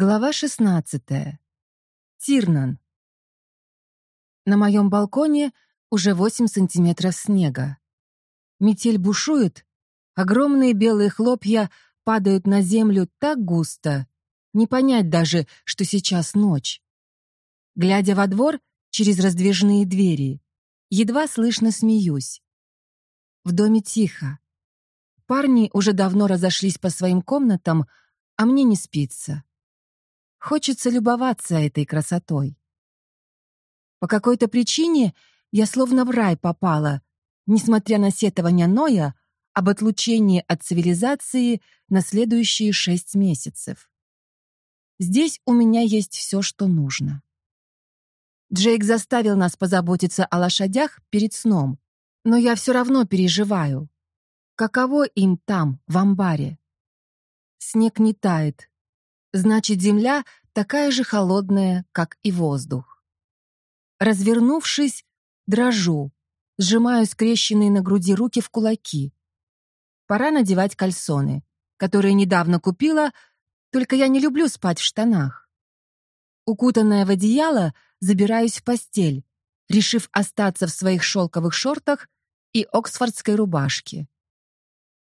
Глава 16. Тирнан. На моем балконе уже 8 сантиметров снега. Метель бушует, огромные белые хлопья падают на землю так густо, не понять даже, что сейчас ночь. Глядя во двор через раздвижные двери, едва слышно смеюсь. В доме тихо. Парни уже давно разошлись по своим комнатам, а мне не спится. Хочется любоваться этой красотой. По какой-то причине я словно в рай попала, несмотря на сетование Ноя об отлучении от цивилизации на следующие шесть месяцев. Здесь у меня есть все, что нужно. Джейк заставил нас позаботиться о лошадях перед сном, но я все равно переживаю. Каково им там, в амбаре? Снег не тает, Значит, земля такая же холодная, как и воздух. Развернувшись, дрожу, сжимаю скрещенные на груди руки в кулаки. Пора надевать кальсоны, которые недавно купила, только я не люблю спать в штанах. Укутанная в одеяло, забираюсь в постель, решив остаться в своих шелковых шортах и оксфордской рубашке.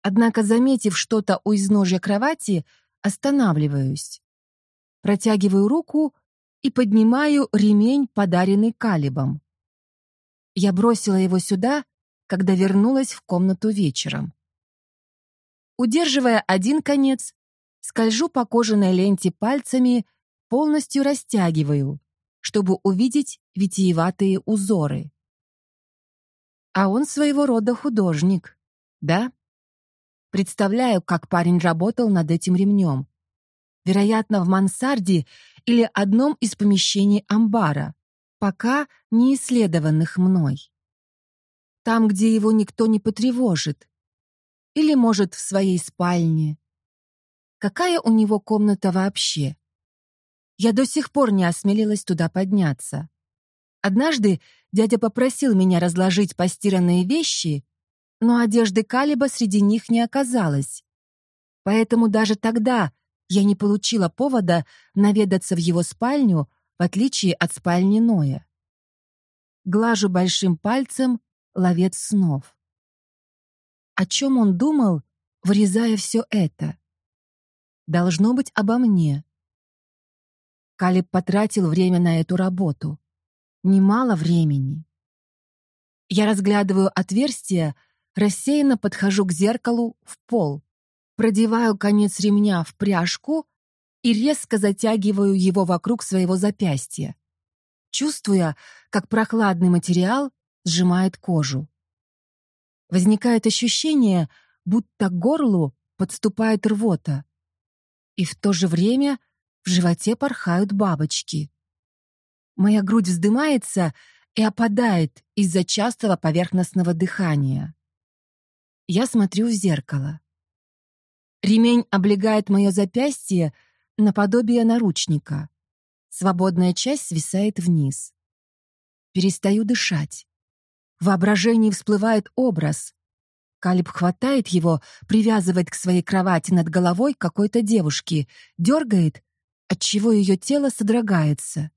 Однако, заметив что-то у изножья кровати, Останавливаюсь. Протягиваю руку и поднимаю ремень, подаренный Калибом. Я бросила его сюда, когда вернулась в комнату вечером. Удерживая один конец, скольжу по кожаной ленте пальцами, полностью растягиваю, чтобы увидеть витиеватые узоры. А он своего рода художник, да? Представляю, как парень работал над этим ремнем. Вероятно, в мансарде или одном из помещений амбара, пока не исследованных мной. Там, где его никто не потревожит. Или, может, в своей спальне. Какая у него комната вообще? Я до сих пор не осмелилась туда подняться. Однажды дядя попросил меня разложить постиранные вещи но одежды Калиба среди них не оказалось. Поэтому даже тогда я не получила повода наведаться в его спальню, в отличие от спальни Ноя. Глажу большим пальцем ловец снов. О чем он думал, вырезая все это? Должно быть обо мне. Калиб потратил время на эту работу. Немало времени. Я разглядываю отверстия, Рассеянно подхожу к зеркалу в пол, продеваю конец ремня в пряжку и резко затягиваю его вокруг своего запястья, чувствуя, как прохладный материал сжимает кожу. Возникает ощущение, будто к горлу подступает рвота, и в то же время в животе порхают бабочки. Моя грудь вздымается и опадает из-за частого поверхностного дыхания. Я смотрю в зеркало. Ремень облегает мое запястье наподобие наручника. Свободная часть свисает вниз. Перестаю дышать. В воображении всплывает образ. Калиб хватает его, привязывает к своей кровати над головой какой-то девушки, дергает, отчего ее тело содрогается.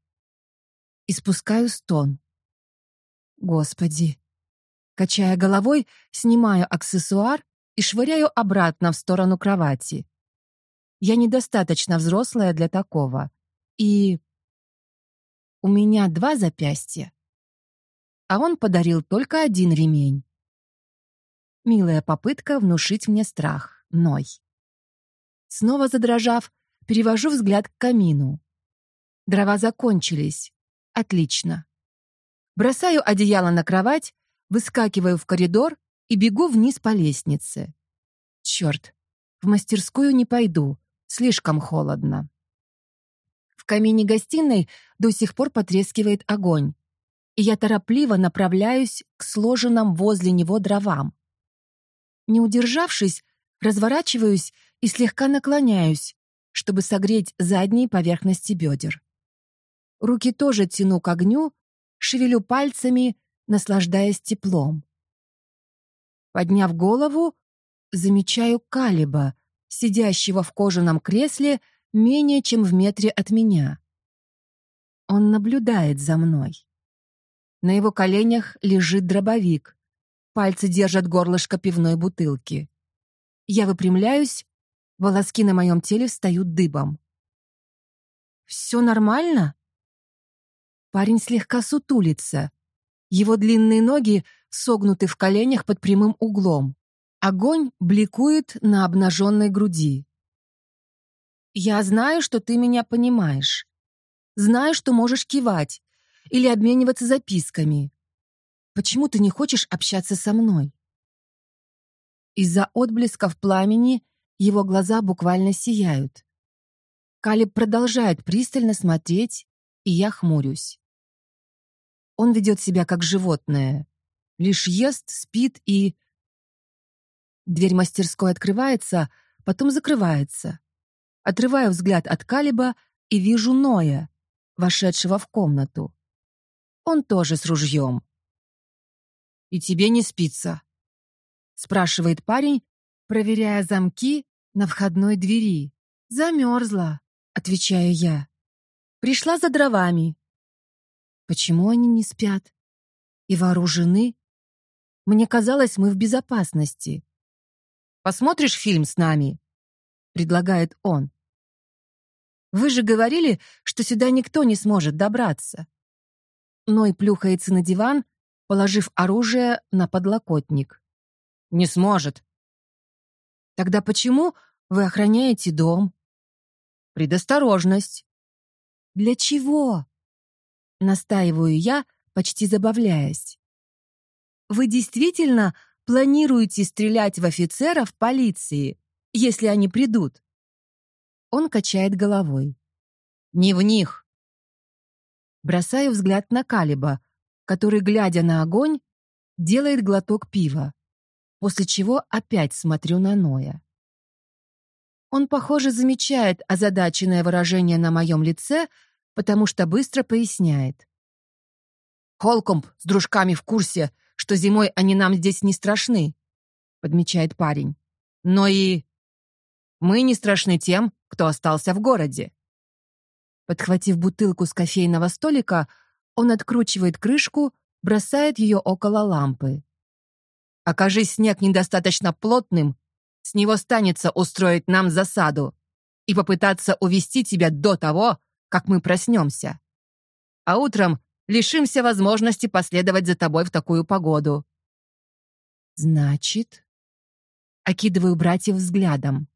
Испускаю стон. Господи, Качая головой, снимаю аксессуар и швыряю обратно в сторону кровати. Я недостаточно взрослая для такого. И... У меня два запястья. А он подарил только один ремень. Милая попытка внушить мне страх, Ной. Снова задрожав, перевожу взгляд к камину. Дрова закончились. Отлично. Бросаю одеяло на кровать выскакиваю в коридор и бегу вниз по лестнице. Черт, в мастерскую не пойду, слишком холодно. В камине гостиной до сих пор потрескивает огонь, и я торопливо направляюсь к сложенным возле него дровам. Не удержавшись, разворачиваюсь и слегка наклоняюсь, чтобы согреть задние поверхности бедер. Руки тоже тяну к огню, шевелю пальцами, наслаждаясь теплом. Подняв голову, замечаю Калиба, сидящего в кожаном кресле менее чем в метре от меня. Он наблюдает за мной. На его коленях лежит дробовик. Пальцы держат горлышко пивной бутылки. Я выпрямляюсь, волоски на моем теле встают дыбом. «Все нормально?» Парень слегка сутулится. Его длинные ноги согнуты в коленях под прямым углом. Огонь бликует на обнаженной груди. «Я знаю, что ты меня понимаешь. Знаю, что можешь кивать или обмениваться записками. Почему ты не хочешь общаться со мной?» Из-за отблесков пламени его глаза буквально сияют. Калиб продолжает пристально смотреть, и я хмурюсь. Он ведет себя как животное. Лишь ест, спит и... Дверь мастерской открывается, потом закрывается. Отрываю взгляд от Калиба и вижу Ноя, вошедшего в комнату. Он тоже с ружьем. «И тебе не спится?» спрашивает парень, проверяя замки на входной двери. Замерзла, отвечаю я. Пришла за дровами. Почему они не спят? И вооружены? Мне казалось, мы в безопасности. Посмотришь фильм с нами? предлагает он. Вы же говорили, что сюда никто не сможет добраться. Ной плюхается на диван, положив оружие на подлокотник. Не сможет. Тогда почему вы охраняете дом? Предосторожность. Для чего? Настаиваю я, почти забавляясь. Вы действительно планируете стрелять в офицеров полиции, если они придут? Он качает головой. Не в них. Бросаю взгляд на Калиба, который, глядя на огонь, делает глоток пива после чего опять смотрю на Ноя. Он, похоже, замечает озадаченное выражение на моем лице, потому что быстро поясняет. «Холкомб с дружками в курсе, что зимой они нам здесь не страшны», — подмечает парень. «Но и мы не страшны тем, кто остался в городе». Подхватив бутылку с кофейного столика, он откручивает крышку, бросает ее около лампы. Окажись снег недостаточно плотным, с него станется устроить нам засаду и попытаться увести тебя до того, как мы проснемся. А утром лишимся возможности последовать за тобой в такую погоду. Значит, окидываю братьев взглядом.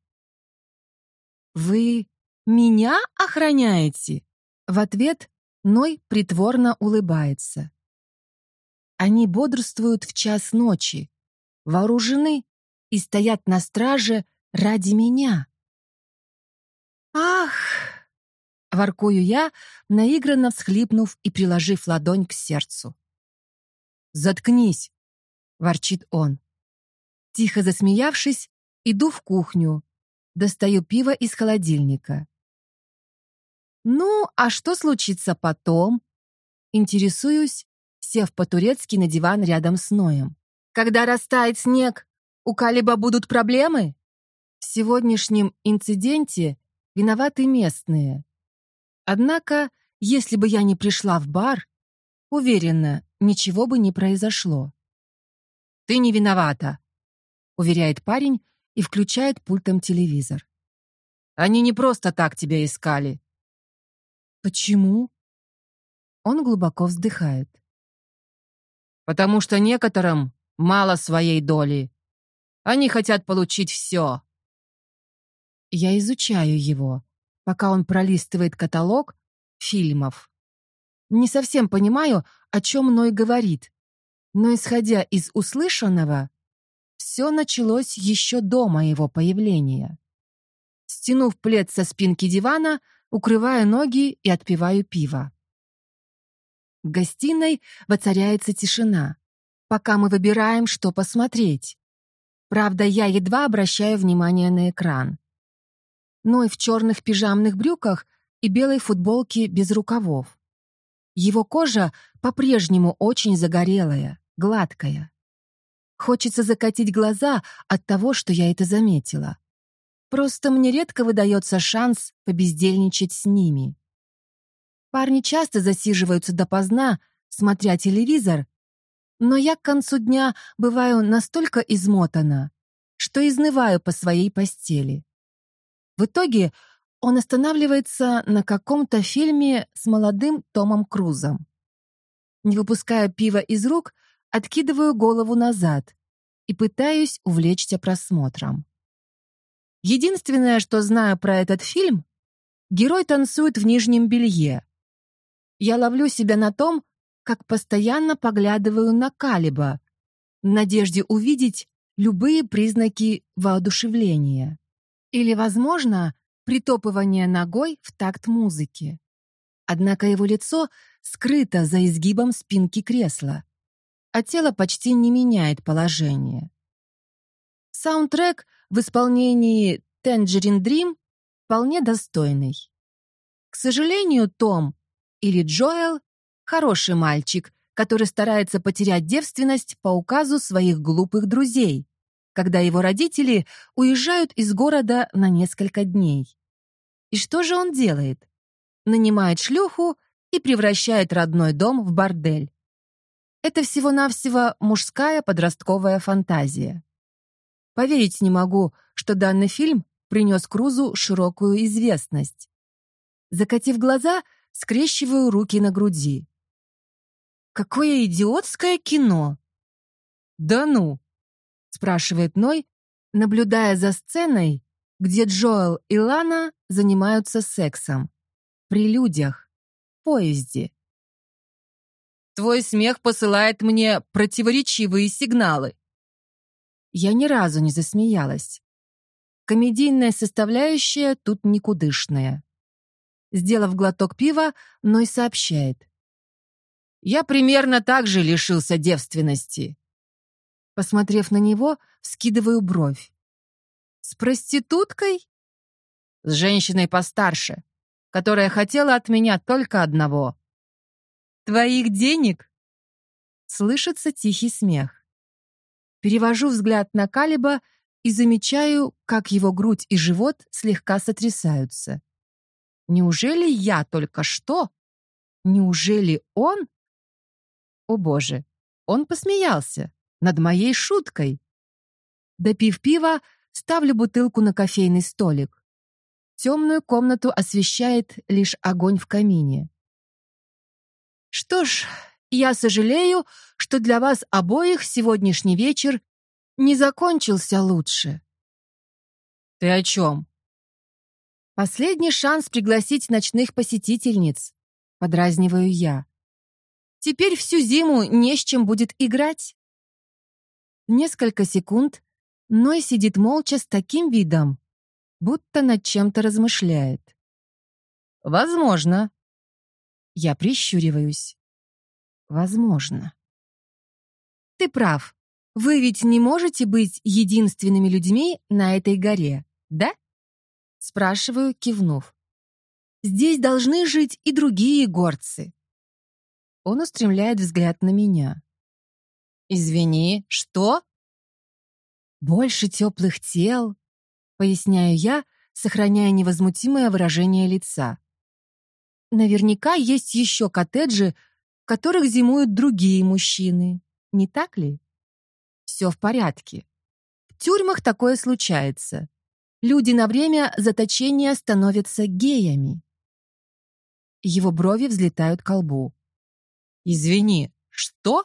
Вы меня охраняете? В ответ Ной притворно улыбается. Они бодрствуют в час ночи, вооружены и стоят на страже ради меня. «Ах!» — воркую я, наигранно всхлипнув и приложив ладонь к сердцу. «Заткнись!» — ворчит он. Тихо засмеявшись, иду в кухню, достаю пиво из холодильника. «Ну, а что случится потом?» Интересуюсь, сев по-турецки на диван рядом с Ноем. Когда растает снег, у Калиба будут проблемы? В сегодняшнем инциденте виноваты местные. Однако, если бы я не пришла в бар, уверена, ничего бы не произошло. «Ты не виновата», — уверяет парень и включает пультом телевизор. «Они не просто так тебя искали». «Почему?» Он глубоко вздыхает. «Потому что некоторым мало своей доли. Они хотят получить все. Я изучаю его, пока он пролистывает каталог фильмов. Не совсем понимаю, о чем Ной говорит, но, исходя из услышанного, все началось еще до моего появления. Стянув плед со спинки дивана, укрываю ноги и отпиваю пиво. В гостиной воцаряется тишина пока мы выбираем, что посмотреть. Правда, я едва обращаю внимание на экран. Ной в черных пижамных брюках и белой футболке без рукавов. Его кожа по-прежнему очень загорелая, гладкая. Хочется закатить глаза от того, что я это заметила. Просто мне редко выдается шанс побездельничать с ними. Парни часто засиживаются допоздна, смотря телевизор, но я к концу дня бываю настолько измотана, что изнываю по своей постели. В итоге он останавливается на каком-то фильме с молодым Томом Крузом. Не выпуская пива из рук, откидываю голову назад и пытаюсь увлечься просмотром. Единственное, что знаю про этот фильм, герой танцует в нижнем белье. Я ловлю себя на том, как постоянно поглядываю на Калиба, в надежде увидеть любые признаки воодушевления. Или, возможно, притопывание ногой в такт музыки. Однако его лицо скрыто за изгибом спинки кресла, а тело почти не меняет положение. Саундтрек в исполнении Tangerine Dream вполне достойный. К сожалению, Том или Джоэл — хороший мальчик, который старается потерять девственность по указу своих глупых друзей, когда его родители уезжают из города на несколько дней. И что же он делает? Нанимает шлюху и превращает родной дом в бордель. Это всего-навсего мужская подростковая фантазия. Поверить не могу, что данный фильм принес Крузу широкую известность. Закатив глаза, скрещиваю руки на груди. Какое идиотское кино! Да ну! Спрашивает Ной, наблюдая за сценой, где Джоэл и Лана занимаются сексом. При людях. В поезде. Твой смех посылает мне противоречивые сигналы. Я ни разу не засмеялась. Комедийная составляющая тут никудышная. Сделав глоток пива, Ной сообщает. Я примерно так же лишился девственности. Посмотрев на него, вскидываю бровь. «С проституткой?» «С женщиной постарше, которая хотела от меня только одного». «Твоих денег?» Слышится тихий смех. Перевожу взгляд на Калиба и замечаю, как его грудь и живот слегка сотрясаются. Неужели я только что? Неужели он? О боже, он посмеялся над моей шуткой. Допив пива, ставлю бутылку на кофейный столик. Темную комнату освещает лишь огонь в камине. Что ж, я сожалею, что для вас обоих сегодняшний вечер не закончился лучше. Ты о чем? Последний шанс пригласить ночных посетительниц, подразниваю я. Теперь всю зиму не с чем будет играть. Несколько секунд Ной сидит молча с таким видом, будто над чем-то размышляет. «Возможно». Я прищуриваюсь. «Возможно». «Ты прав. Вы ведь не можете быть единственными людьми на этой горе, да?» Спрашиваю, кивнув. «Здесь должны жить и другие горцы». Он устремляет взгляд на меня. «Извини, что?» «Больше теплых тел», — поясняю я, сохраняя невозмутимое выражение лица. «Наверняка есть еще коттеджи, в которых зимуют другие мужчины, не так ли?» «Все в порядке. В тюрьмах такое случается. Люди на время заточения становятся геями». Его брови взлетают к лбу. «Извини, что?»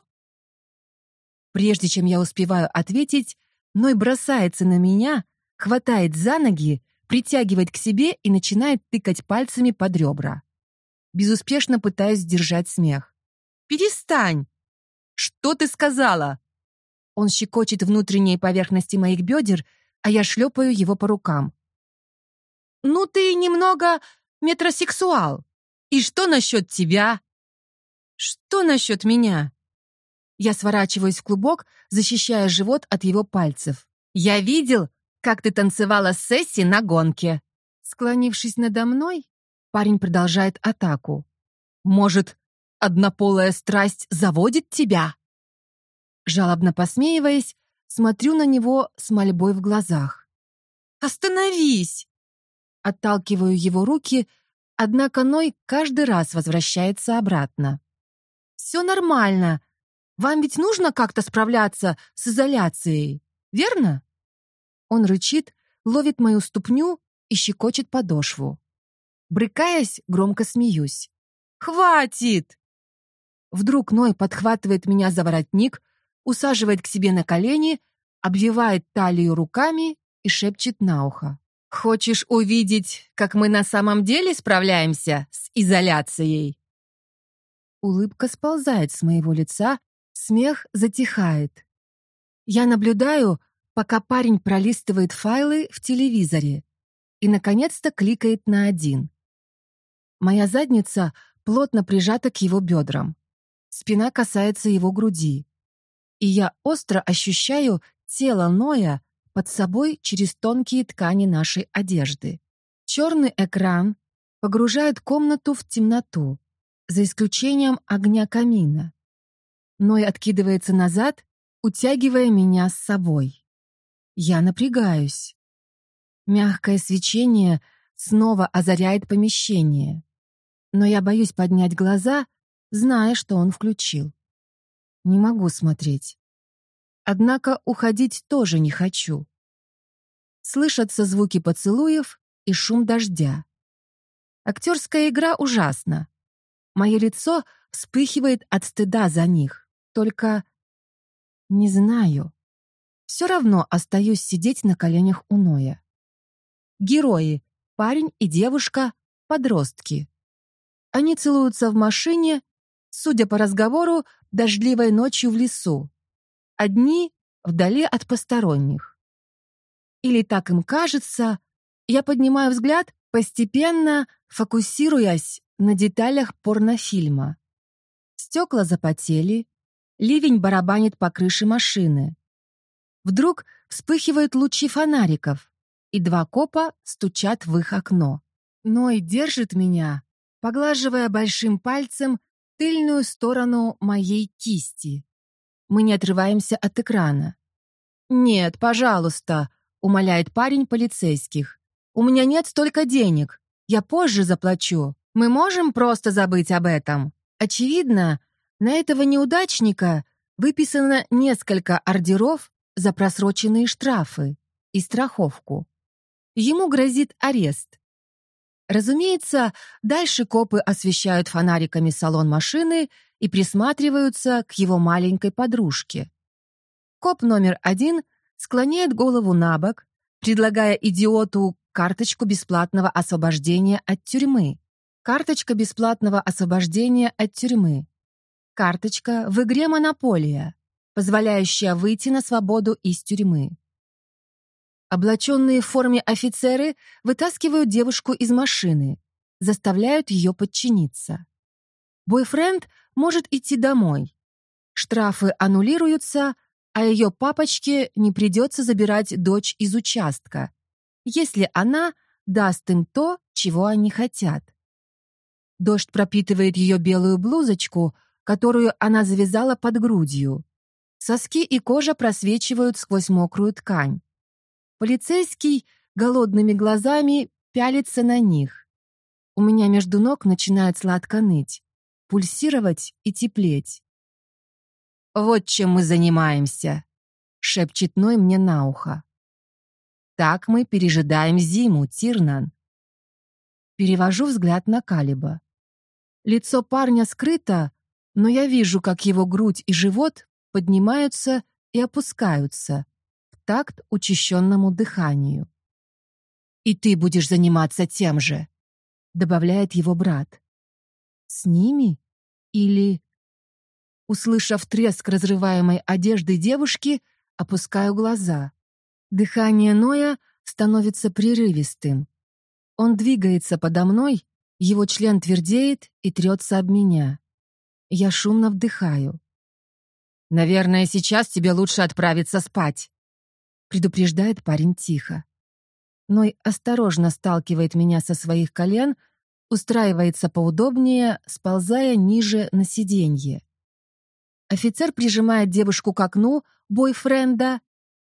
Прежде чем я успеваю ответить, Ной бросается на меня, хватает за ноги, притягивает к себе и начинает тыкать пальцами под ребра. Безуспешно пытаюсь сдержать смех. «Перестань!» «Что ты сказала?» Он щекочет внутренние поверхности моих бедер, а я шлепаю его по рукам. «Ну ты немного метросексуал. И что насчет тебя?» «Что насчет меня?» Я сворачиваюсь в клубок, защищая живот от его пальцев. «Я видел, как ты танцевала с Сесси на гонке!» Склонившись надо мной, парень продолжает атаку. «Может, однополая страсть заводит тебя?» Жалобно посмеиваясь, смотрю на него с мольбой в глазах. Остановись!» Отталкиваю его руки, однако Ной каждый раз возвращается обратно. «Все нормально. Вам ведь нужно как-то справляться с изоляцией, верно?» Он рычит, ловит мою ступню и щекочет подошву. Брыкаясь, громко смеюсь. «Хватит!» Вдруг Ной подхватывает меня за воротник, усаживает к себе на колени, обвивает талию руками и шепчет на ухо. «Хочешь увидеть, как мы на самом деле справляемся с изоляцией?» Улыбка сползает с моего лица, смех затихает. Я наблюдаю, пока парень пролистывает файлы в телевизоре и, наконец-то, кликает на один. Моя задница плотно прижата к его бедрам. Спина касается его груди. И я остро ощущаю тело Ноя под собой через тонкие ткани нашей одежды. Черный экран погружает комнату в темноту, за исключением огня камина. Ной откидывается назад, утягивая меня с собой. Я напрягаюсь. Мягкое свечение снова озаряет помещение. Но я боюсь поднять глаза, зная, что он включил. Не могу смотреть. Однако уходить тоже не хочу. Слышатся звуки поцелуев и шум дождя. Актерская игра ужасна. Мое лицо вспыхивает от стыда за них. Только не знаю. Все равно остаюсь сидеть на коленях у Ноя. Герои — парень и девушка, подростки. Они целуются в машине, судя по разговору, дождливой ночью в лесу. Одни вдали от посторонних. Или так им кажется, я поднимаю взгляд, постепенно фокусируясь на деталях порнофильма. Стекла запотели, ливень барабанит по крыше машины. Вдруг вспыхивают лучи фонариков, и два копа стучат в их окно. Ной держит меня, поглаживая большим пальцем тыльную сторону моей кисти. Мы не отрываемся от экрана. «Нет, пожалуйста», — умоляет парень полицейских. «У меня нет столько денег. Я позже заплачу. Мы можем просто забыть об этом». Очевидно, на этого неудачника выписано несколько ордеров за просроченные штрафы и страховку. Ему грозит арест. Разумеется, дальше копы освещают фонариками салон машины и присматриваются к его маленькой подружке. Коп номер один склоняет голову на бок, предлагая идиоту карточку бесплатного освобождения от тюрьмы. Карточка бесплатного освобождения от тюрьмы. Карточка в игре «Монополия» позволяющая выйти на свободу из тюрьмы. Облаченные в форме офицеры вытаскивают девушку из машины, заставляют ее подчиниться. Бойфренд может идти домой. Штрафы аннулируются, а ее папочке не придется забирать дочь из участка, если она даст им то, чего они хотят. Дождь пропитывает ее белую блузочку, которую она завязала под грудью. Соски и кожа просвечивают сквозь мокрую ткань. Полицейский голодными глазами пялится на них. У меня между ног начинает сладко ныть, пульсировать и теплеть. «Вот чем мы занимаемся», — шепчет Ной мне на ухо. «Так мы пережидаем зиму, Тирнан». Перевожу взгляд на Калиба. Лицо парня скрыто, но я вижу, как его грудь и живот поднимаются и опускаются в такт учащенному дыханию. «И ты будешь заниматься тем же», — добавляет его брат. «С ними? Или...» Услышав треск разрываемой одежды девушки, опускаю глаза. Дыхание Ноя становится прерывистым. Он двигается подо мной, его член твердеет и трется об меня. Я шумно вдыхаю. «Наверное, сейчас тебе лучше отправиться спать», — предупреждает парень тихо. Ной осторожно сталкивает меня со своих колен, устраивается поудобнее, сползая ниже на сиденье. Офицер прижимает девушку к окну бойфренда,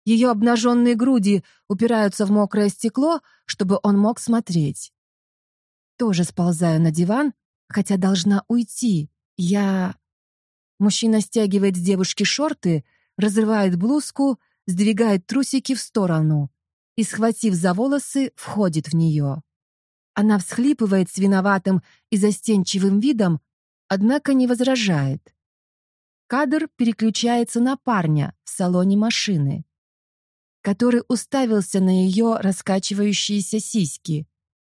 Ее обнаженные груди упираются в мокрое стекло, чтобы он мог смотреть. Тоже сползаю на диван, хотя должна уйти. Я... Мужчина стягивает с девушки шорты, разрывает блузку, сдвигает трусики в сторону и, схватив за волосы, входит в нее. Она всхлипывает с виноватым и застенчивым видом, однако не возражает. Кадр переключается на парня в салоне машины, который уставился на ее раскачивающиеся сиськи,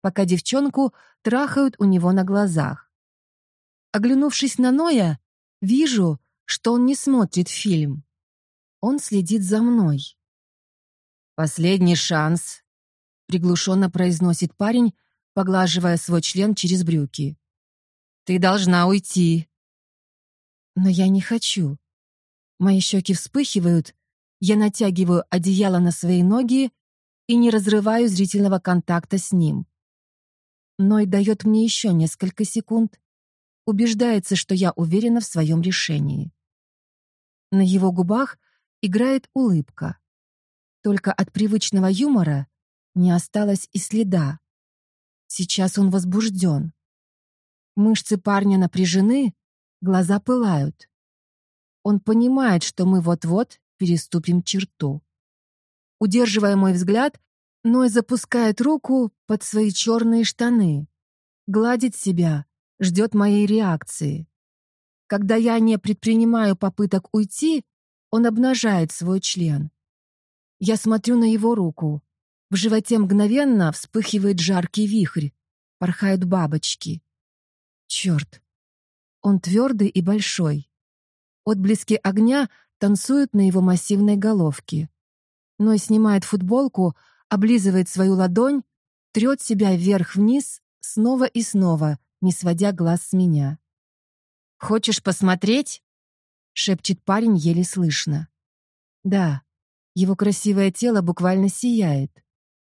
пока девчонку трахают у него на глазах. Оглянувшись на Ноя, вижу, что он не смотрит фильм. Он следит за мной. «Последний шанс», — приглушенно произносит парень, поглаживая свой член через брюки. «Ты должна уйти». Но я не хочу. Мои щеки вспыхивают, я натягиваю одеяло на свои ноги и не разрываю зрительного контакта с ним. Ной дает мне еще несколько секунд, убеждается, что я уверена в своем решении. На его губах играет улыбка. Только от привычного юмора не осталось и следа. Сейчас он возбужден. Мышцы парня напряжены, глаза пылают. Он понимает, что мы вот-вот переступим черту. Удерживая мой взгляд, Ной запускает руку под свои черные штаны, гладит себя, ждет моей реакции. Когда я не предпринимаю попыток уйти, он обнажает свой член. Я смотрю на его руку. В животе мгновенно вспыхивает жаркий вихрь, порхают бабочки. Черт. Он твердый и большой. Отблески огня танцуют на его массивной головке. Ной снимает футболку, облизывает свою ладонь, трет себя вверх-вниз, снова и снова, не сводя глаз с меня. «Хочешь посмотреть?» — шепчет парень еле слышно. «Да, его красивое тело буквально сияет.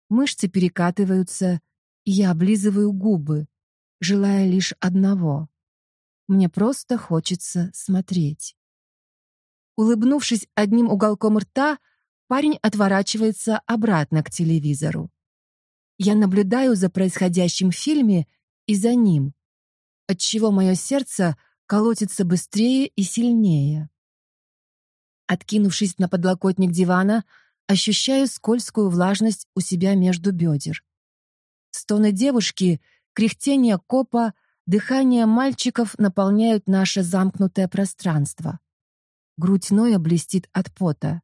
Мышцы перекатываются, и я облизываю губы, желая лишь одного. Мне просто хочется смотреть». Улыбнувшись одним уголком рта, Парень отворачивается обратно к телевизору. Я наблюдаю за происходящим в фильме и за ним, отчего мое сердце колотится быстрее и сильнее. Откинувшись на подлокотник дивана, ощущаю скользкую влажность у себя между бедер. Стоны девушки, кряхтение копа, дыхание мальчиков наполняют наше замкнутое пространство. Грудь Ноя блестит от пота.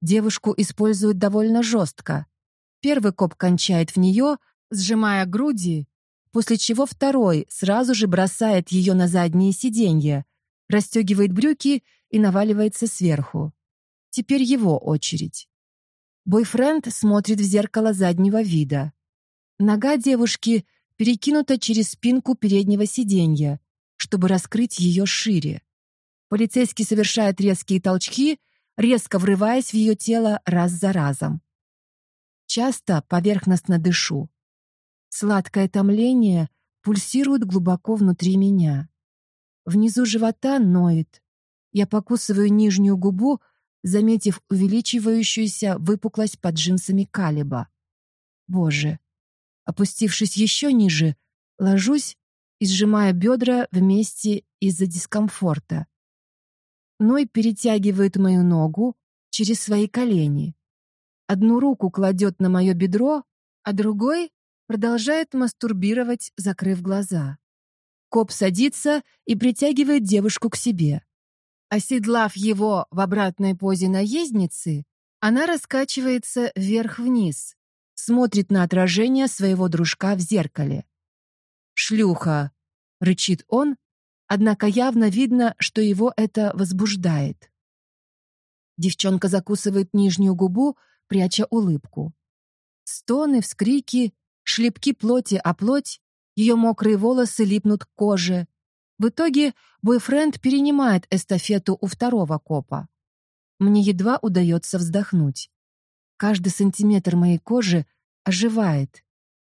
Девушку используют довольно жестко. Первый коп кончает в нее, сжимая груди, после чего второй сразу же бросает ее на задние сиденья, расстегивает брюки и наваливается сверху. Теперь его очередь. Бойфренд смотрит в зеркало заднего вида. Нога девушки перекинута через спинку переднего сиденья, чтобы раскрыть ее шире. Полицейский совершает резкие толчки — резко врываясь в ее тело раз за разом. Часто поверхностно дышу. Сладкое томление пульсирует глубоко внутри меня. Внизу живота ноет. Я покусываю нижнюю губу, заметив увеличивающуюся выпуклость под джинсами Калиба. Боже. Опустившись еще ниже, ложусь и сжимаю бедра вместе из-за дискомфорта. Ной перетягивает мою ногу через свои колени. Одну руку кладет на мое бедро, а другой продолжает мастурбировать, закрыв глаза. Коп садится и притягивает девушку к себе. Оседлав его в обратной позе наездницы, она раскачивается вверх-вниз, смотрит на отражение своего дружка в зеркале. «Шлюха!» — рычит он однако явно видно, что его это возбуждает. Девчонка закусывает нижнюю губу, пряча улыбку. Стоны, вскрики, шлепки плоти о плоть, ее мокрые волосы липнут к коже. В итоге бойфренд перенимает эстафету у второго копа. Мне едва удается вздохнуть. Каждый сантиметр моей кожи оживает.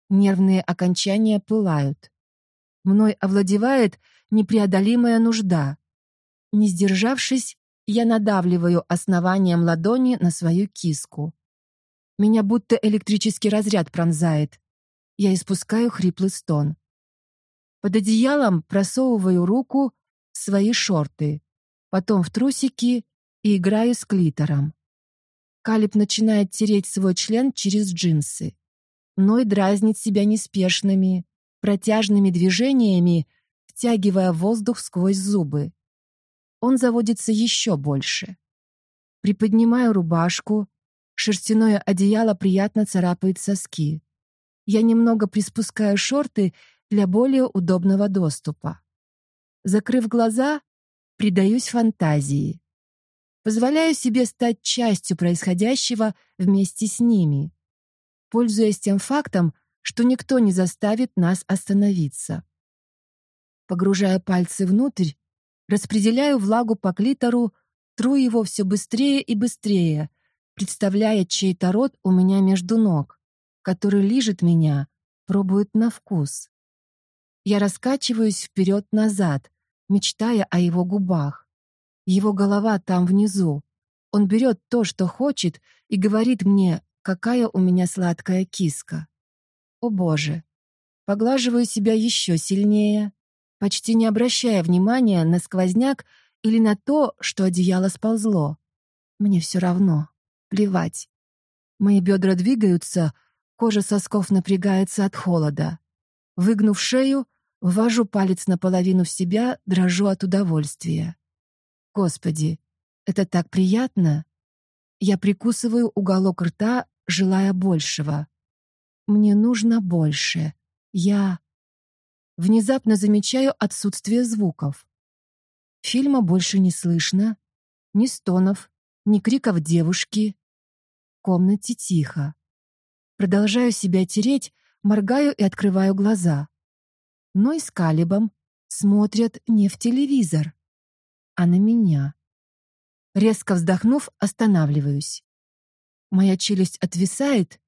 Нервные окончания пылают. Мной овладевает непреодолимая нужда. Не сдержавшись, Я надавливаю основанием ладони на свою киску. Меня будто электрический разряд пронзает. Я испускаю хриплый стон. Под одеялом просовываю руку в свои шорты, потом в трусики и играю с клитором. Калиб начинает тереть свой член через джинсы. Ной дразнит себя неспешными, протяжными движениями, втягивая воздух сквозь зубы. Он заводится еще больше. Приподнимаю рубашку, шерстяное одеяло приятно царапает соски. Я немного приспускаю шорты для более удобного доступа. Закрыв глаза, предаюсь фантазии. Позволяю себе стать частью происходящего вместе с ними, пользуясь тем фактом, что никто не заставит нас остановиться. Погружая пальцы внутрь, распределяю влагу по клитору, тру его все быстрее и быстрее, представляя чей-то рот у меня между ног, который лижет меня, пробует на вкус. Я раскачиваюсь вперед-назад, мечтая о его губах. Его голова там внизу. Он берет то, что хочет, и говорит мне, какая у меня сладкая киска. О боже. Поглаживаю себя еще сильнее, почти не обращая внимания на сквозняк или на то, что одеяло сползло. Мне все равно. Плевать. Мои бедра двигаются, кожа сосков напрягается от холода. Выгнув шею, Ввожу палец наполовину в себя, дрожу от удовольствия. Господи, это так приятно. Я прикусываю уголок рта, желая большего. Мне нужно больше. Я... Внезапно замечаю отсутствие звуков. Фильма больше не слышно. Ни стонов, ни криков девушки. В комнате тихо. Продолжаю себя тереть, моргаю и открываю глаза но и с Калибом смотрят не в телевизор, а на меня. Резко вздохнув, останавливаюсь. Моя челюсть отвисает,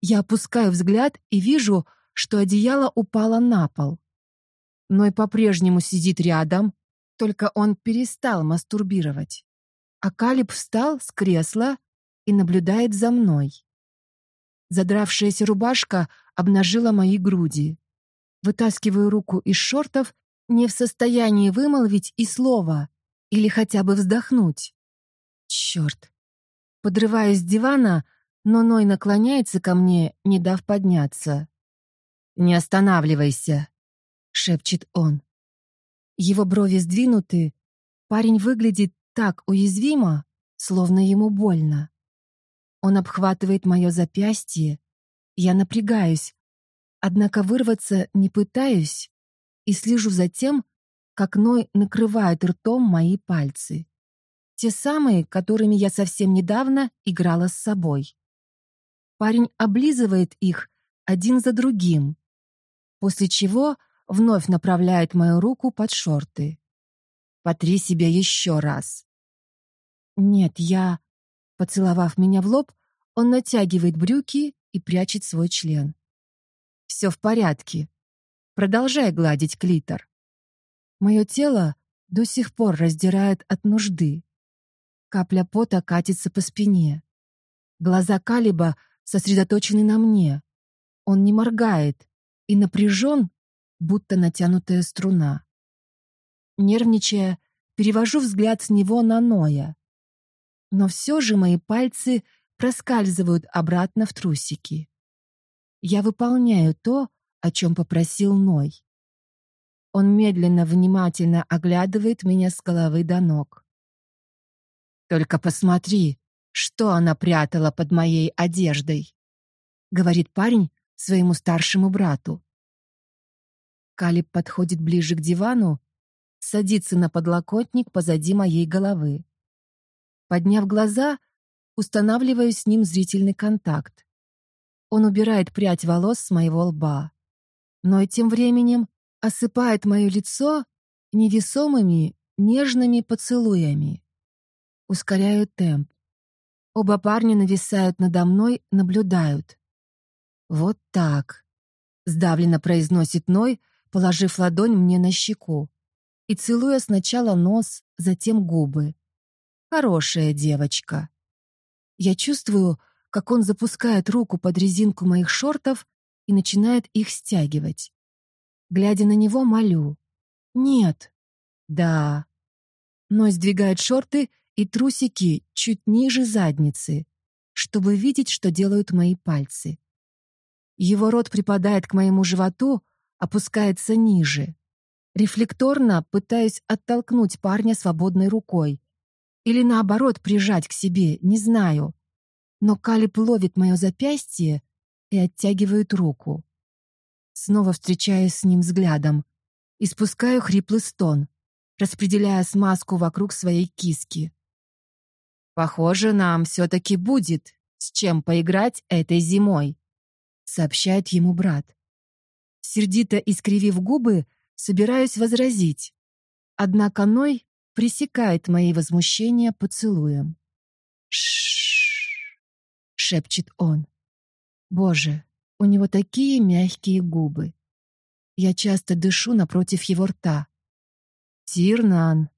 я опускаю взгляд и вижу, что одеяло упало на пол. Ной по-прежнему сидит рядом, только он перестал мастурбировать. А Калиб встал с кресла и наблюдает за мной. Задравшаяся рубашка обнажила мои груди. Вытаскиваю руку из шортов, не в состоянии вымолвить и слова, или хотя бы вздохнуть. Черт. Подрываюсь с дивана, но Ной наклоняется ко мне, не дав подняться. «Не останавливайся», — шепчет он. Его брови сдвинуты, парень выглядит так уязвимо, словно ему больно. Он обхватывает мое запястье, я напрягаюсь, Однако вырваться не пытаюсь и слежу за тем, как Ной накрывает ртом мои пальцы. Те самые, которыми я совсем недавно играла с собой. Парень облизывает их один за другим, после чего вновь направляет мою руку под шорты. «Потри себя еще раз». «Нет, я...» Поцеловав меня в лоб, он натягивает брюки и прячет свой член. Все в порядке. Продолжай гладить клитор. Мое тело до сих пор раздирает от нужды. Капля пота катится по спине. Глаза Калиба сосредоточены на мне. Он не моргает и напряжен, будто натянутая струна. Нервничая, перевожу взгляд с него на Ноя. Но все же мои пальцы проскальзывают обратно в трусики. Я выполняю то, о чем попросил Ной. Он медленно, внимательно оглядывает меня с головы до ног. «Только посмотри, что она прятала под моей одеждой», — говорит парень своему старшему брату. Калиб подходит ближе к дивану, садится на подлокотник позади моей головы. Подняв глаза, устанавливаю с ним зрительный контакт. Он убирает прядь волос с моего лба. Но и тем временем осыпает мое лицо невесомыми, нежными поцелуями. Ускоряю темп. Оба парня нависают надо мной, наблюдают. «Вот так», — сдавленно произносит Ной, положив ладонь мне на щеку и целуя сначала нос, затем губы. Хорошая девочка. Я чувствую, как он запускает руку под резинку моих шортов и начинает их стягивать. Глядя на него, молю. «Нет». «Да». Но сдвигает шорты и трусики чуть ниже задницы, чтобы видеть, что делают мои пальцы. Его рот припадает к моему животу, опускается ниже. Рефлекторно пытаюсь оттолкнуть парня свободной рукой. Или наоборот прижать к себе, не знаю. Но Калиб ловит мое запястье и оттягивает руку. Снова встречаюсь с ним взглядом. и спускаю хриплый стон, распределяя смазку вокруг своей киски. «Похоже, нам все-таки будет с чем поиграть этой зимой», сообщает ему брат. Сердито искривив губы, собираюсь возразить. Однако Ной пресекает мои возмущения поцелуем. Ш, шепчет он. Боже, у него такие мягкие губы. Я часто дышу напротив его рта. Тирнан,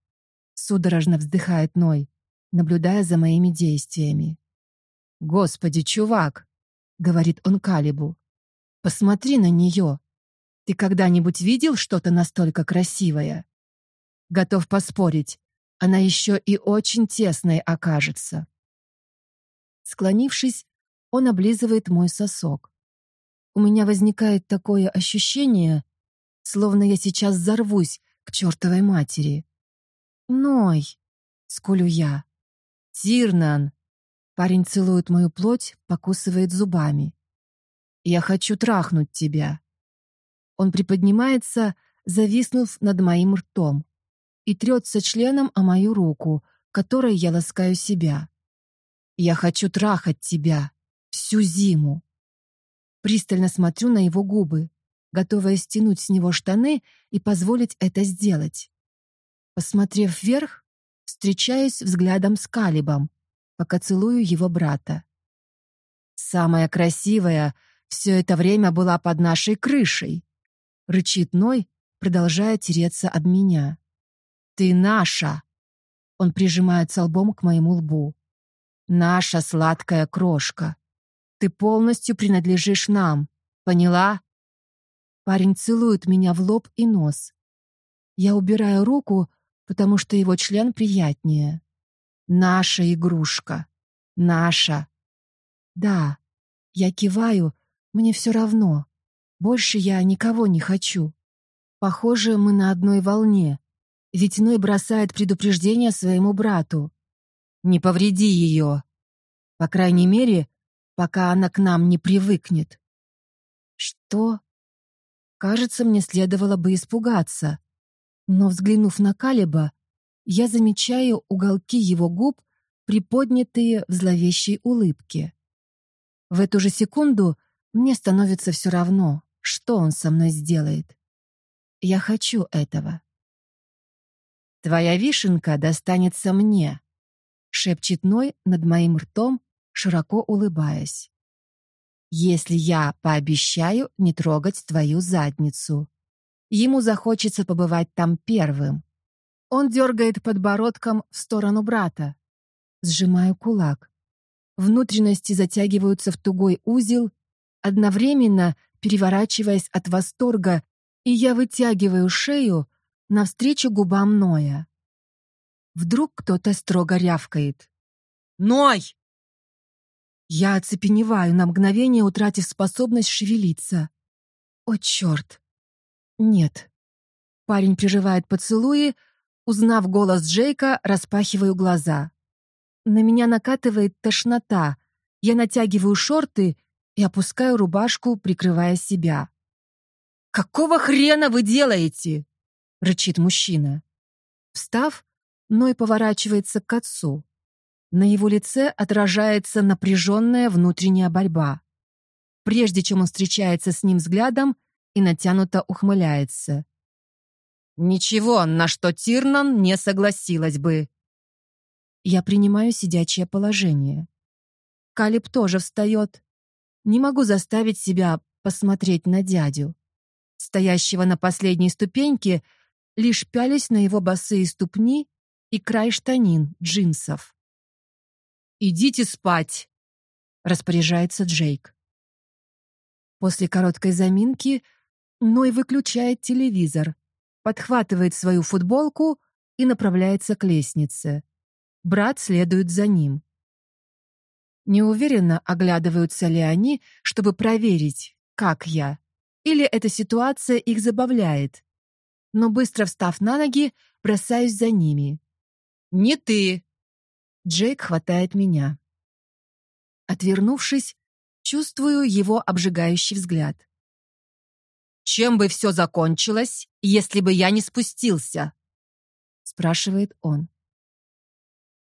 судорожно вздыхает Ной, наблюдая за моими действиями. Господи, чувак, говорит он Калибу. Посмотри на нее. Ты когда-нибудь видел что-то настолько красивое? Готов поспорить, она еще и очень тесной окажется. Склонившись, он облизывает мой сосок. У меня возникает такое ощущение, словно я сейчас взорвусь к чертовой матери. «Ной!» — скулю я. «Тирнан!» Парень целует мою плоть, покусывает зубами. «Я хочу трахнуть тебя». Он приподнимается, зависнув над моим ртом, и трется членом о мою руку, которой я ласкаю себя. «Я хочу трахать тебя всю зиму». Пристально смотрю на его губы, готовая стянуть с него штаны и позволить это сделать. Посмотрев вверх, встречаюсь взглядом с Калибом, пока целую его брата. «Самая красивая все это время была под нашей крышей», — рычит Ной, продолжая тереться об меня. «Ты наша!» Он прижимается лбом к моему лбу. «Наша сладкая крошка. Ты полностью принадлежишь нам. Поняла?» Парень целует меня в лоб и нос. Я убираю руку, потому что его член приятнее. Наша игрушка. Наша. Да, я киваю, мне все равно. Больше я никого не хочу. Похоже, мы на одной волне. Ведь Ной бросает предупреждение своему брату. Не повреди ее. По крайней мере, пока она к нам не привыкнет. Что? Кажется, мне следовало бы испугаться. Но, взглянув на Калиба, я замечаю уголки его губ, приподнятые в зловещей улыбке. В эту же секунду мне становится все равно, что он со мной сделает. Я хочу этого. «Твоя вишенка достанется мне», — шепчет Ной над моим ртом, широко улыбаясь. «Если я пообещаю не трогать твою задницу. Ему захочется побывать там первым, он дергает подбородком в сторону брата. Сжимаю кулак. Внутренности затягиваются в тугой узел, одновременно переворачиваясь от восторга, и я вытягиваю шею навстречу губам Ноя. Вдруг кто-то строго рявкает. «Ной!» Я оцепеневаю на мгновение, утратив способность шевелиться. О, черт! Нет. Парень приживает поцелуи, Узнав голос Джейка, распахиваю глаза. На меня накатывает тошнота. Я натягиваю шорты и опускаю рубашку, прикрывая себя. «Какого хрена вы делаете?» — рычит мужчина. Встав, Ной поворачивается к отцу. На его лице отражается напряженная внутренняя борьба. Прежде чем он встречается с ним взглядом и натянуто ухмыляется. Ничего, на что Тирнан не согласилась бы. Я принимаю сидячее положение. Калиб тоже встает. Не могу заставить себя посмотреть на дядю. Стоящего на последней ступеньке, лишь пялись на его босые ступни и край штанин, джинсов. «Идите спать!» — распоряжается Джейк. После короткой заминки Ной выключает телевизор, подхватывает свою футболку и направляется к лестнице. Брат следует за ним. Неуверенно оглядываются ли они, чтобы проверить, как я, или эта ситуация их забавляет. Но быстро встав на ноги, бросаюсь за ними. «Не ты!» Джейк хватает меня. Отвернувшись, чувствую его обжигающий взгляд. «Чем бы все закончилось, если бы я не спустился?» спрашивает он.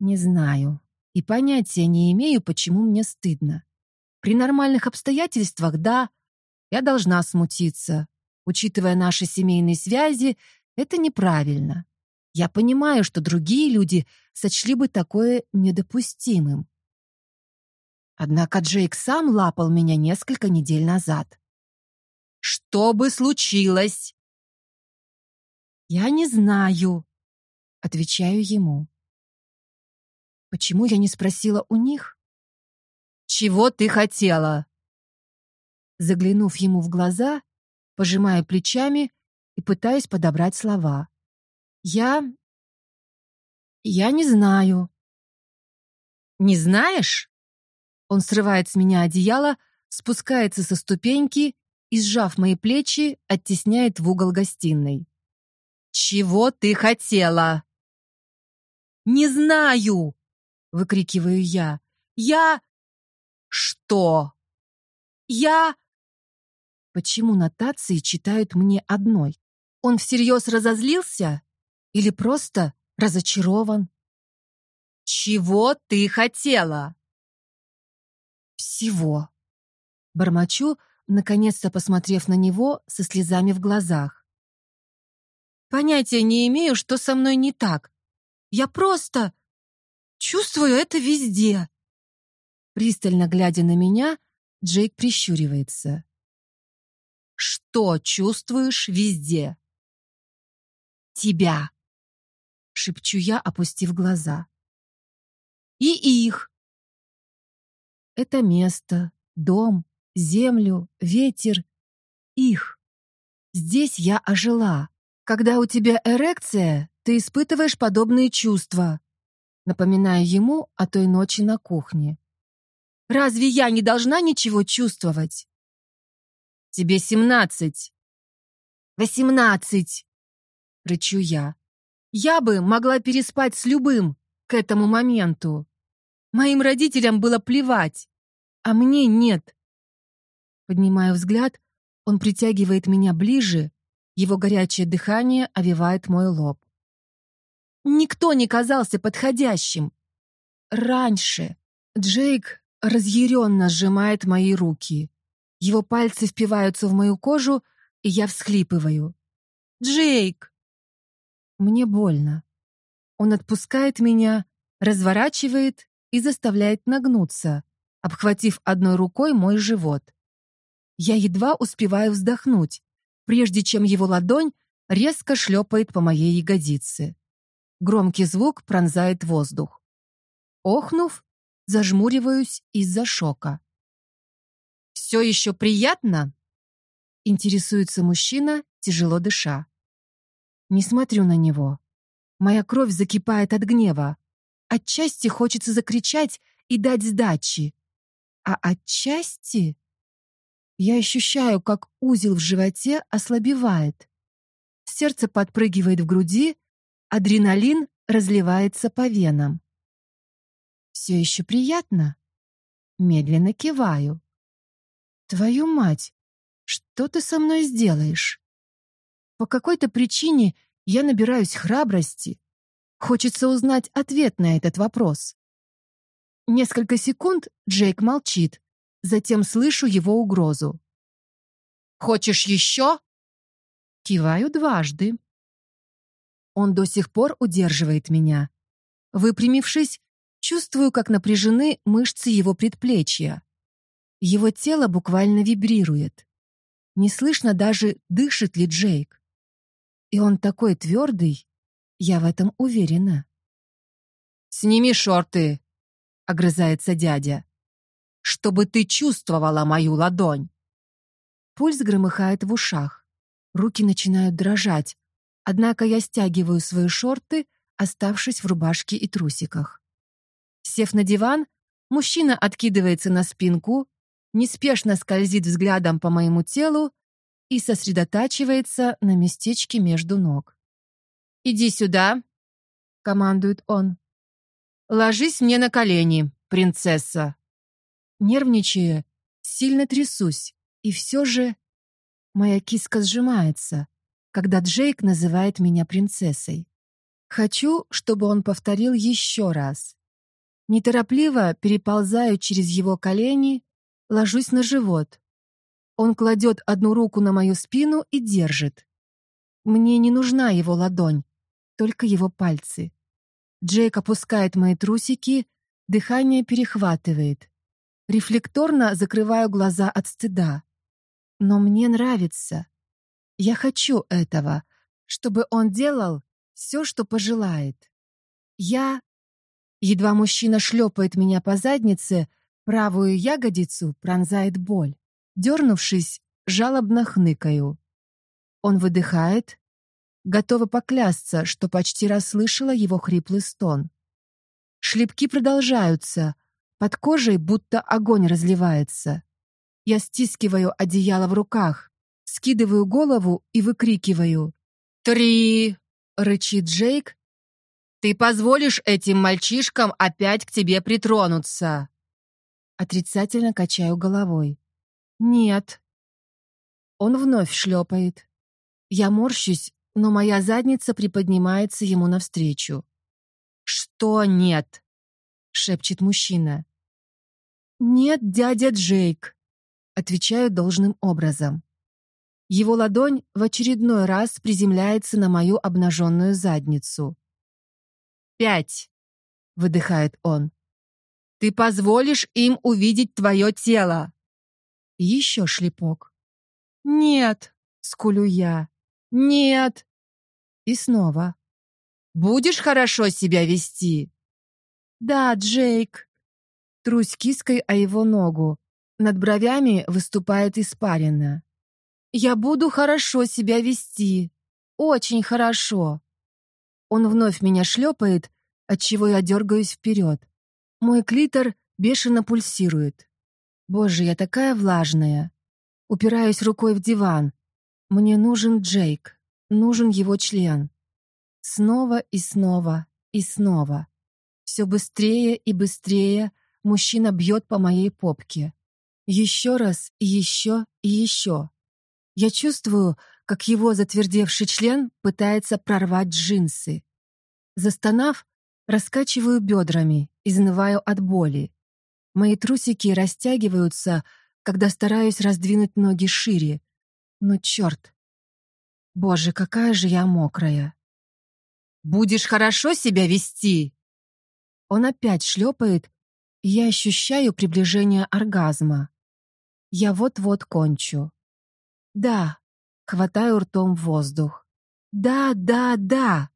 Не знаю и понятия не имею, почему мне стыдно. При нормальных обстоятельствах, да, я должна смутиться. Учитывая наши семейные связи, это неправильно. Я понимаю, что другие люди сочли бы такое недопустимым. Однако Джейк сам лапал меня несколько недель назад. Что бы случилось? Я не знаю, отвечаю ему. Почему я не спросила у них? Чего ты хотела? Заглянув ему в глаза, пожимая плечами и пытаясь подобрать слова. Я я не знаю. Не знаешь? Он срывает с меня одеяло, спускается со ступеньки и, сжав мои плечи, оттесняет в угол гостиной. «Чего ты хотела?» «Не знаю!» — выкрикиваю я. «Я...» «Что?» «Я...» Почему нотации читают мне одной? Он всерьез разозлился? Или просто разочарован? «Чего ты хотела?» «Всего». Бормочу, наконец-то посмотрев на него со слезами в глазах. Понятия не имею, что со мной не так. Я просто чувствую это везде. Пристально глядя на меня, Джейк прищуривается. Что чувствуешь везде? Тебя, шепчу я, опустив глаза. И их. Это место, дом, землю, ветер, их. Здесь я ожила. Когда у тебя эрекция, ты испытываешь подобные чувства. Напоминаю ему о той ночи на кухне. Разве я не должна ничего чувствовать? Тебе семнадцать. Восемнадцать. Рычу я. Я бы могла переспать с любым к этому моменту. Моим родителям было плевать, а мне нет. Поднимаю взгляд, он притягивает меня ближе, его горячее дыхание овивает мой лоб. Никто не казался подходящим. Раньше Джейк разъяренно сжимает мои руки. Его пальцы впиваются в мою кожу, и я всхлипываю. «Джейк!» Мне больно. Он отпускает меня, разворачивает и заставляет нагнуться, обхватив одной рукой мой живот. Я едва успеваю вздохнуть, прежде чем его ладонь резко шлепает по моей ягодице. Громкий звук пронзает воздух. Охнув, зажмуриваюсь из-за шока. «Все еще приятно?» Интересуется мужчина, тяжело дыша. Не смотрю на него. Моя кровь закипает от гнева. Отчасти хочется закричать и дать сдачи. А отчасти... Я ощущаю, как узел в животе ослабевает. Сердце подпрыгивает в груди, Адреналин разливается по венам. Все еще приятно? Медленно киваю. Твою мать, что ты со мной сделаешь? По какой-то причине я набираюсь храбрости. Хочется узнать ответ на этот вопрос. Несколько секунд Джейк молчит, затем слышу его угрозу. «Хочешь еще?» Киваю дважды. Он до сих пор удерживает меня. Выпрямившись, чувствую, как напряжены мышцы его предплечья. Его тело буквально вибрирует. Не слышно даже, дышит ли Джейк. И он такой твердый, я в этом уверена. «Сними шорты», — огрызается дядя. «Чтобы ты чувствовала мою ладонь». Пульс громыхает в ушах. Руки начинают дрожать, однако я стягиваю свои шорты, оставшись в рубашке и трусиках. Сев на диван, мужчина откидывается на спинку, неспешно скользит взглядом по моему телу и сосредотачивается на местечке между ног. «Иди сюда», — командует он. «Ложись мне на колени, принцесса». Нервничая, сильно трясусь, и все же моя киска сжимается, когда Джейк называет меня принцессой. Хочу, чтобы он повторил еще раз. Неторопливо переползаю через его колени, ложусь на живот. Он кладет одну руку на мою спину и держит. Мне не нужна его ладонь, только его пальцы. Джейк опускает мои трусики, дыхание перехватывает. Рефлекторно закрываю глаза от стыда. Но мне нравится. Я хочу этого, чтобы он делал все, что пожелает. Я... Едва мужчина шлепает меня по заднице, правую ягодицу пронзает боль. Дернувшись, жалобно хныкаю. Он выдыхает, готова поклясться, что почти расслышала его хриплый стон. Шлепки продолжаются, под кожей будто огонь разливается. Я стискиваю одеяло в руках, скидываю голову и выкрикиваю. «Три!» — рычит Джейк. «Ты позволишь этим мальчишкам опять к тебе притронуться?» Отрицательно качаю головой. «Нет». Он вновь шлепает. Я морщусь, но моя задница приподнимается ему навстречу. «Что нет?» — шепчет мужчина. «Нет, дядя Джейк», — отвечаю должным образом. Его ладонь в очередной раз приземляется на мою обнаженную задницу. «Пять», — выдыхает он. «Ты позволишь им увидеть твое тело!» Еще шлепок. «Нет!» — скулю я. «Нет!» И снова. «Будешь хорошо себя вести?» «Да, Джейк!» Трусь киской о его ногу. Над бровями выступает испарина. «Я буду хорошо себя вести. Очень хорошо!» Он вновь меня шлепает, отчего я дергаюсь вперед. Мой клитор бешено пульсирует. Боже, я такая влажная. Упираюсь рукой в диван. Мне нужен Джейк. Нужен его член. Снова и снова и снова. Все быстрее и быстрее мужчина бьет по моей попке. Еще раз и еще и еще. Я чувствую, как его затвердевший член пытается прорвать джинсы. Застонав, раскачиваю бедрами, изнываю от боли. Мои трусики растягиваются, когда стараюсь раздвинуть ноги шире. Но черт! Боже, какая же я мокрая! «Будешь хорошо себя вести!» Он опять шлепает, и я ощущаю приближение оргазма. Я вот-вот кончу. Да, хватаю ртом воздух. Да, да, да.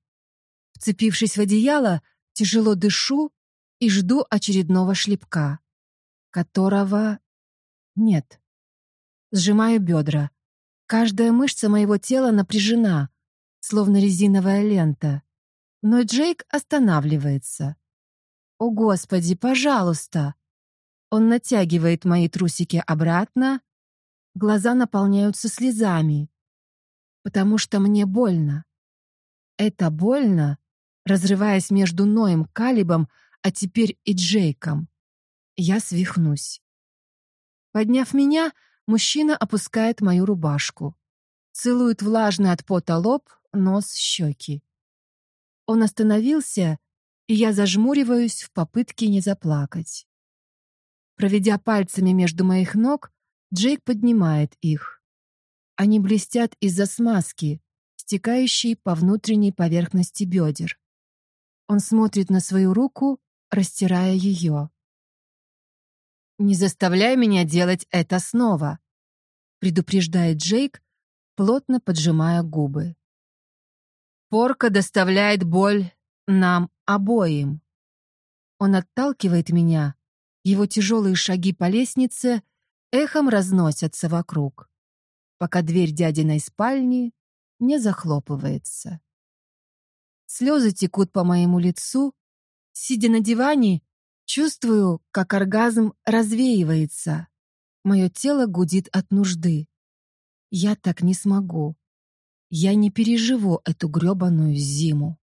Вцепившись в одеяло, тяжело дышу и жду очередного шлепка которого нет. Сжимаю бедра. Каждая мышца моего тела напряжена, словно резиновая лента. Но Джейк останавливается. «О, Господи, пожалуйста!» Он натягивает мои трусики обратно. Глаза наполняются слезами. Потому что мне больно. Это больно, разрываясь между Ноем Калибом, а теперь и Джейком. Я свихнусь. Подняв меня, мужчина опускает мою рубашку. Целует влажный от пота лоб, нос, щеки. Он остановился, и я зажмуриваюсь в попытке не заплакать. Проведя пальцами между моих ног, Джейк поднимает их. Они блестят из-за смазки, стекающей по внутренней поверхности бедер. Он смотрит на свою руку, растирая ее. «Не заставляй меня делать это снова», предупреждает Джейк, плотно поджимая губы. «Порка доставляет боль нам обоим». Он отталкивает меня, его тяжелые шаги по лестнице эхом разносятся вокруг, пока дверь дядиной спальни не захлопывается. Слезы текут по моему лицу. Сидя на диване, чувствую, как оргазм развеивается. Мое тело гудит от нужды. Я так не смогу. Я не переживу эту грёбаную зиму.